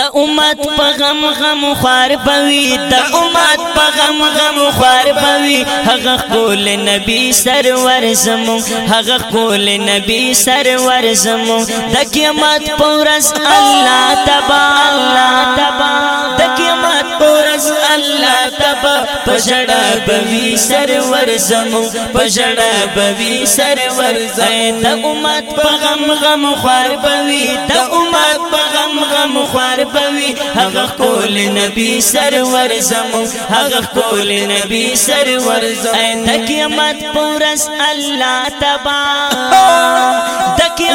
د امت په غم غم خوار پوي د امت په غم غم خوار پوي هغه کول نبی سرور زمو هغه کول نبی سرور زمو د قیامت پر ورځ الله تبا الله تبا د قیامت بس الله تب پجڑا بوی سرور زمو پجڑا بوی سرور زید امت پغم غم خوار بوی د امت پغم غم خوار بوی هغه کول نبی سرور زمو هغه کول نبی سرور زید قیامت پورس الله تبا دکی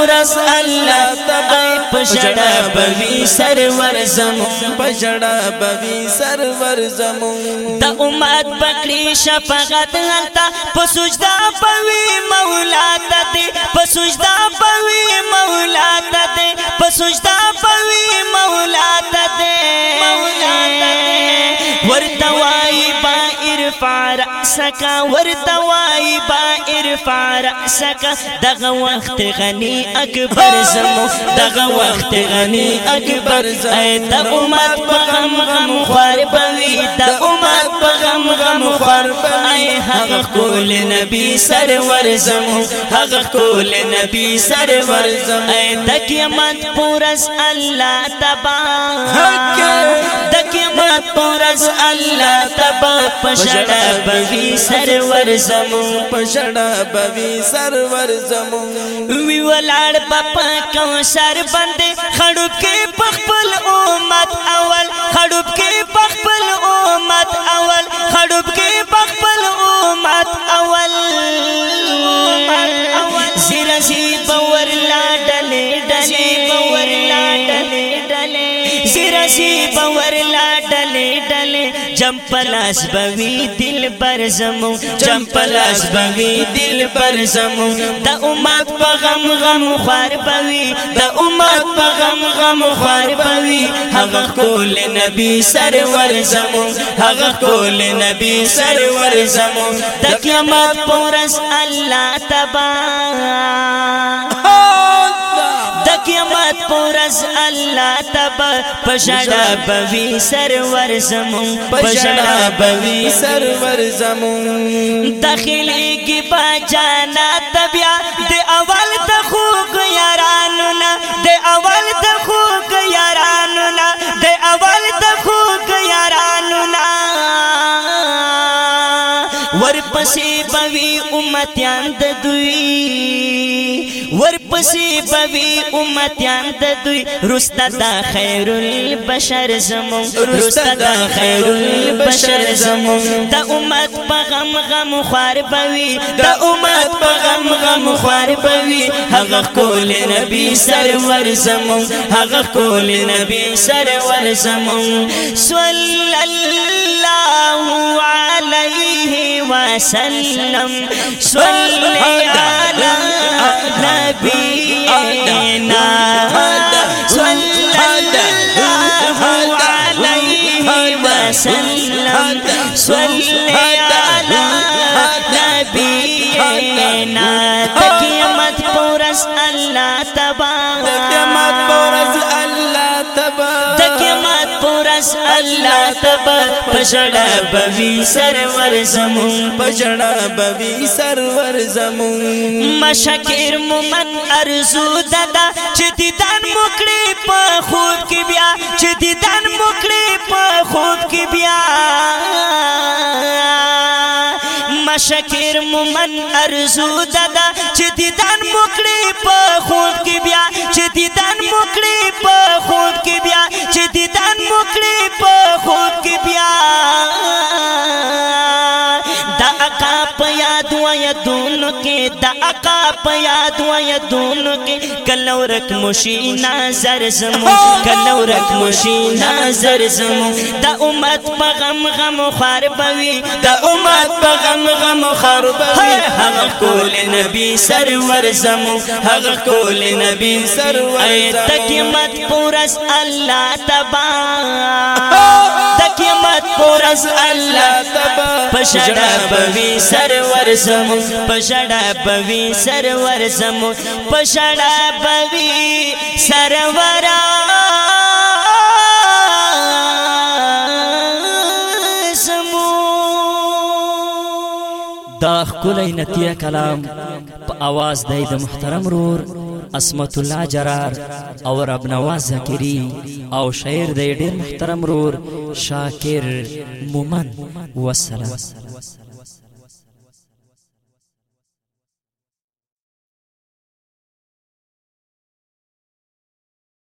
ورس الله تبای پژړا بوي سرور زمون پژړا بوي سرور زمون د امت پکړي شفقت هلتا په سجدا بوي مولا ته په سجدا بوي مولا ته په سجدا بوي مولا ته مولا ته ورته ارفع رأسك ورتواي با ارفار سکا دغه وخت غنی اکبر زمو دغه وخت غنی اکبر اے د امت په غم غم خور بوي د امت په غم غم خور اے هغه کول نبی سرور زمو هغه کول نبی سرور زمو د قیامت پورس الله تبا د پورس الله تبا پشړه بوي سرور زمو پشړه بوي سرور زمو وی ولاړ پاپا کوثر باندې خړوب کې پخپل امت اول خړوب چمپلاس بوي دل پر زمو چمپلاس بوي دل پر زمو د امت په غم غم خور بوي د امت په غم غم خور بوي هغه کول نبی سرور زمو هغه کول نبی سرور زمو د قیامت پرس الله تبارک اوس الله تب پښړه بوي سرور زمون پښړه بوي سرور زمون داخلي کې بچانا تبیا د اول د خوګ یارانو نه د اول د خوګ یارانو نه د اول د خوګ یارانو نه ورپسې بوي امتیان د دوی ور پسې بوي امتيان د دوی رستا دا خير البشر زمون رستا دا خير البشر زمون دا امت په غم غم خور بوي دا امت په غم غم خور بوي هغه کول نبي سرور زمون هغه کول نبي سرور زمون صلی الله علیه وسلم صلی الله نبینا نبینا صلی صلی اللہ علیہ وسلم تکیمت پورس اللہ تب بس الله تب پشړا بوي سرور زمون پشړا بوي سرور زمون مشکر مومن ارزو ددا چې دیدن مکړي په خود کې بیا چې دیدن مکړي په خود کې بیا شکر مومن ارزو ددا چې دیدن مکړي په خود کې بیا چې دیدن مکړي په خود کې بیا چې آیا دو اقا کې کلو کلو رک رک نظر نظر زمو زمو کلور امت په غم غم غم غم خار خار بوي بوي امت په هغه کول نبی سرور زمو هغه کول نبی سرور تکمت پورس الله سروتور پشړه بوي سرور سمو پشړه بوي سرور سمو پشړه بوي سرورا دا خلای نتیه کلام په आवाज دای د محترم رور اسمت الله جرار او رب نواز ذکری او شاعر د ډیر محترم رور شاکر مومن وسلام